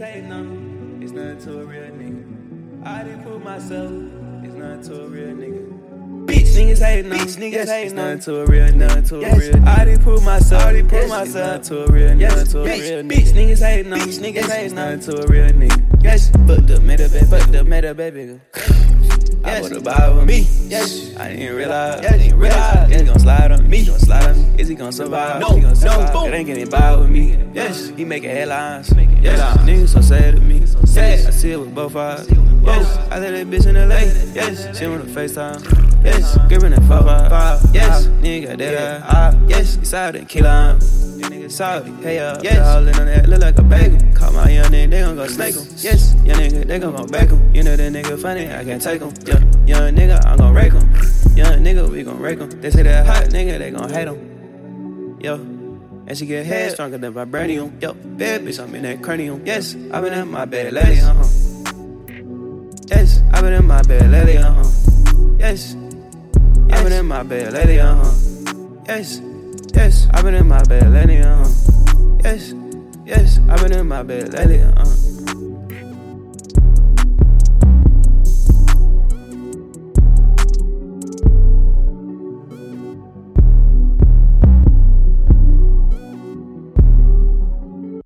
me. It's nothing to a real nigga. I didn't prove myself. It's nothing to a real nigga. Bitch, niggas hating on Bitch, niggas Yes, hating it's on nothing to a real, nothing to a Yes, real. I didn't prove myself. I proved Yes, myself. To a real, Yes, nothing to a bitch, real. bitch, niggas hating on. Bitch, niggas hating it's on nothing to a real nigga. Yes, but the meta baby, the meta baby. I Yes. would've buy with me. Yes. I didn't realize. Yes, didn't realize. yes. Is he gonna slide on me? He gonna slide on me? Is he gonna survive? No, he gonna no, survive. boom. It ain't getting by with me. Yes. he making headlines. Yes, Headlines. niggas so sad to me. sad. I see it with both eyes. Yes, I let that bitch in LA. Yes, she wanna FaceTime. Yes, giving it five five. Yes, nigga that eye. Yes, he saw it kill him. Saudi, hey uh, Yes. all in on that, look like a bagel. Gon' snake him. Yes, young nigga, they gon' go back him. You know that nigga funny, I can't take him. Yeah, young nigga, I'm gon' rake him. Young nigga, we gon' rake him. They say that hot nigga, they gon' hate him. Yo, and she get head stronger than vibranium. Yo, bad bitch, I'm in that cranium. Yes, I been in my bed lately, uh huh. Yes, I been in my bed lately, uh huh. Yes, I been in my bed lately, uh huh. Yes, yes, I been in my bed lately, uh huh. Yes, yes, I've been in my bed lately, uh.